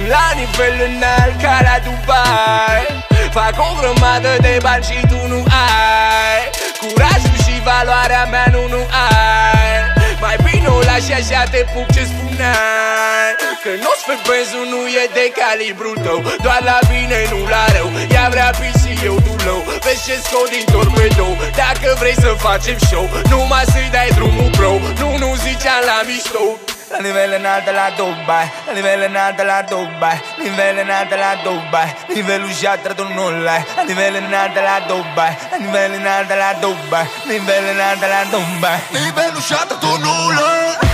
Sunt la nivel înalt ca la Dubai. Fac o grămadă de bani și tu nu ai. Curajul și valoarea mea nu, nu ai. Mai bine o lași așa, te pup ce spuneai. Că nu-ți fă benzul, nu e de calibrul tău. Doar la bine, nu la rău. Ea vrea pisi, eu dulău Vezi ce scot din torpedou Dacă vrei să facem show Numai să-i dai drumul bro Nu, nu ziceam la mișto La nivel en alta la Dubai, la nivel en alta la Dubai, nivel en alta la Dubai, livello già tra tu nulla, la en alta la Dubai, la nivel en alta la Dubai, nivel en alta la Dubai, livello già tra tu nulla.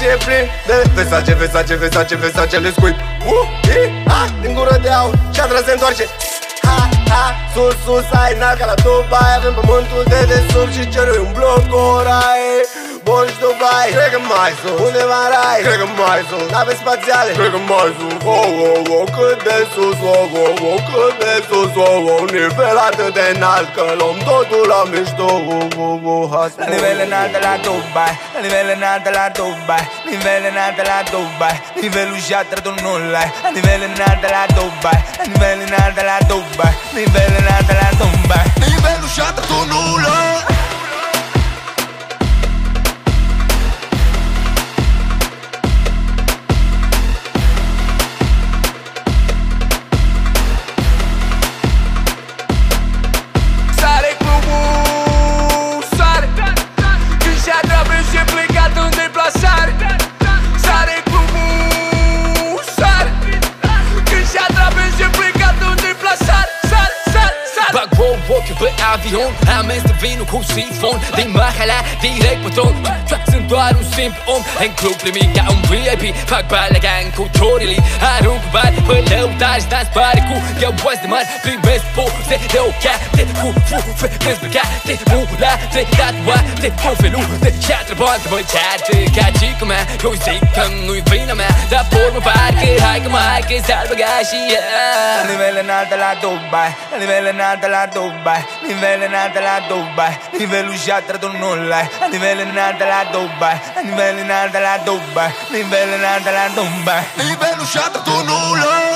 Ce plin de Versace, Versace, Versace, Versace Le scuip. Uh, i, ha, din gură de aur Și-a se întoarce. Ha, ha, sus, sus, ai n ca la Dubai. Avem pământul de desubt și cerul un bloc cu oraie Bonj Dubai, cred că mai sus. Undeva în rai, cred că mai sus. Nave spațiale, cred că mai sus. Oh, oh, oh, cât de sus, oh, oh, oh, cât de sus, oh, oh Nivel atât de înalt că luăm totul la mișto. Oh, oh, oh, hai La nivel înalt de la Dubai La nivel înalt de la Dubai Nivel înalt de la Dubai Nivelul jatră tu nu ai. La nivel înalt de la Dubai La nivel înalt de la Dubai Nivelo nada na tomba. Nivelo chata walkie avião Há mês de vinho com sifone De Mahala direct beton Zendoar um simples homem En club limita um VIP Fag bala gang com chorili Arungo bar Pălău dar dans pare cu Eu voz de mar Primesc po Se deu ca Te cu fu Fe dezbrăca Te mula Te tatua Te cu felu Te ceatră bun Te mă ceatră Ca cică mea Eu zic că nu-i vina mea Dar pormă parcă Hai că mai că s-ar băga și ea La nivel înalt de la Dubai La nivel înalt de la Dubai Dubai, nivellenata la Dubai, livello sciatra tu nulla, nivellenata la Dubai, nivellenata la Dubai, nivellenata la Dubai, livello sciatra tu nulla.